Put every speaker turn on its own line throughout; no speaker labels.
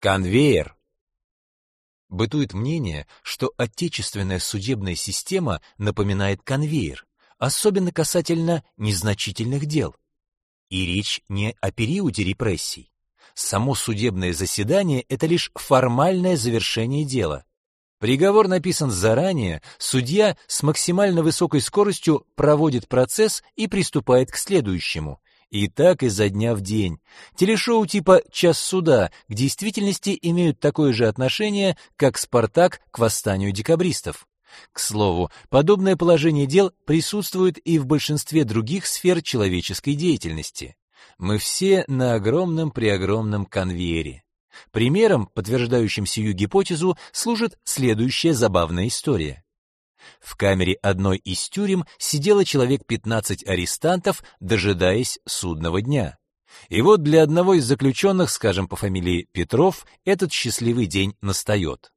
Конвейер. Бытует мнение, что отечественная судебная система напоминает конвейер, особенно касательно незначительных дел. И речь не о периоде репрессий. Само судебное заседание это лишь формальное завершение дела. Приговор написан заранее, судья с максимально высокой скоростью проводит процесс и приступает к следующему. И так изо дня в день. Телешоу типа «Час суда» к действительности имеют такое же отношение, как «Спартак» к восстанию декабристов. К слову, подобное положение дел присутствует и в большинстве других сфер человеческой деятельности. Мы все на огромном-преогромном конвейере. Примером, подтверждающим сию гипотезу, служит следующая забавная история. В камере одной из тюрем сидело человек 15 арестантов, дожидаясь судного дня. И вот для одного из заключенных, скажем по фамилии Петров, этот счастливый день настает.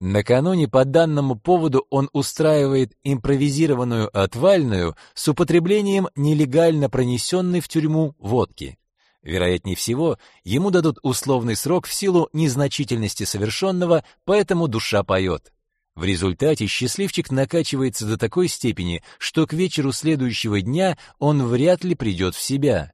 Накануне по данному поводу он устраивает импровизированную отвальную с употреблением нелегально пронесенной в тюрьму водки. Вероятнее всего, ему дадут условный срок в силу незначительности совершенного, поэтому душа поет. В результате счастливчик накачивается до такой степени, что к вечеру следующего дня он вряд ли придет в себя.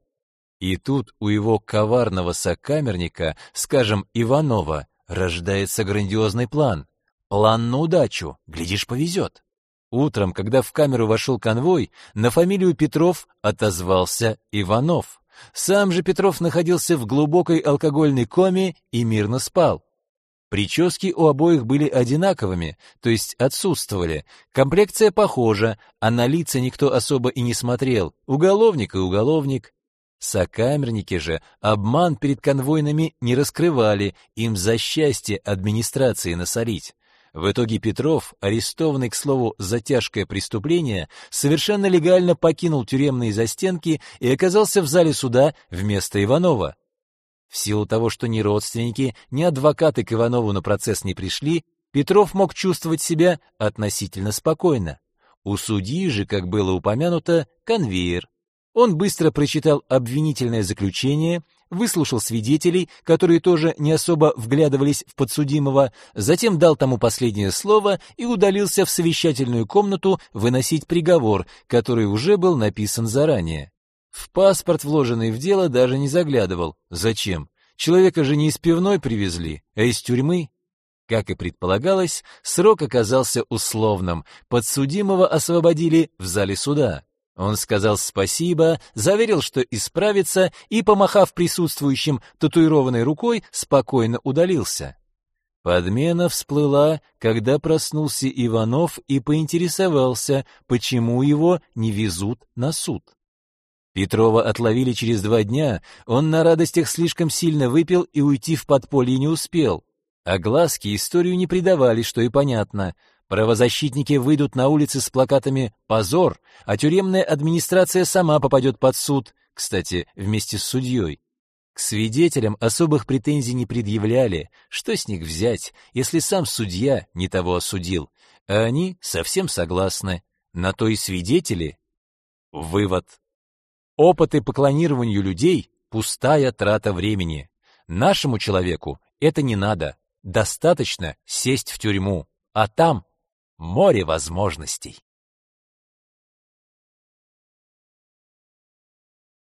И тут у его коварного сокамерника, скажем, Иванова, рождается грандиозный план. План на удачу, глядишь, повезет. Утром, когда в камеру вошел конвой, на фамилию Петров отозвался Иванов. Сам же Петров находился в глубокой алкогольной коме и мирно спал. Прически у обоих были одинаковыми, то есть отсутствовали. Комплекция похожа, а на лица никто особо и не смотрел. Уголовник и уголовник. Сокамерники же обман перед конвойными не раскрывали, им за счастье администрации насолить. В итоге Петров, арестованный, к слову, за тяжкое преступление, совершенно легально покинул тюремные застенки и оказался в зале суда вместо Иванова. В силу того, что ни родственники, ни адвокаты к Иванову на процесс не пришли, Петров мог чувствовать себя относительно спокойно. У судьи же, как было упомянуто, конвейер. Он быстро прочитал обвинительное заключение, выслушал свидетелей, которые тоже не особо вглядывались в подсудимого, затем дал тому последнее слово и удалился в совещательную комнату выносить приговор, который уже был написан заранее. В паспорт, вложенный в дело, даже не заглядывал. Зачем? Человека же не из пивной привезли, а из тюрьмы. Как и предполагалось, срок оказался условным. Подсудимого освободили в зале суда. Он сказал спасибо, заверил, что исправится, и, помахав присутствующим татуированной рукой, спокойно удалился. Подмена всплыла, когда проснулся Иванов и поинтересовался, почему его не везут на суд. Петрова отловили через два дня, он на радостях слишком сильно выпил и уйти в подполье не успел. А глазки историю не придавали, что и понятно. Правозащитники выйдут на улицы с плакатами «Позор», а тюремная администрация сама попадет под суд, кстати, вместе с судьей. К свидетелям особых претензий не предъявляли, что с них взять, если сам судья не того осудил, а они совсем согласны. На то и свидетели. Вывод. Опыты по клонированию людей — пустая трата времени. Нашему человеку это не надо. Достаточно сесть в тюрьму, а там море возможностей.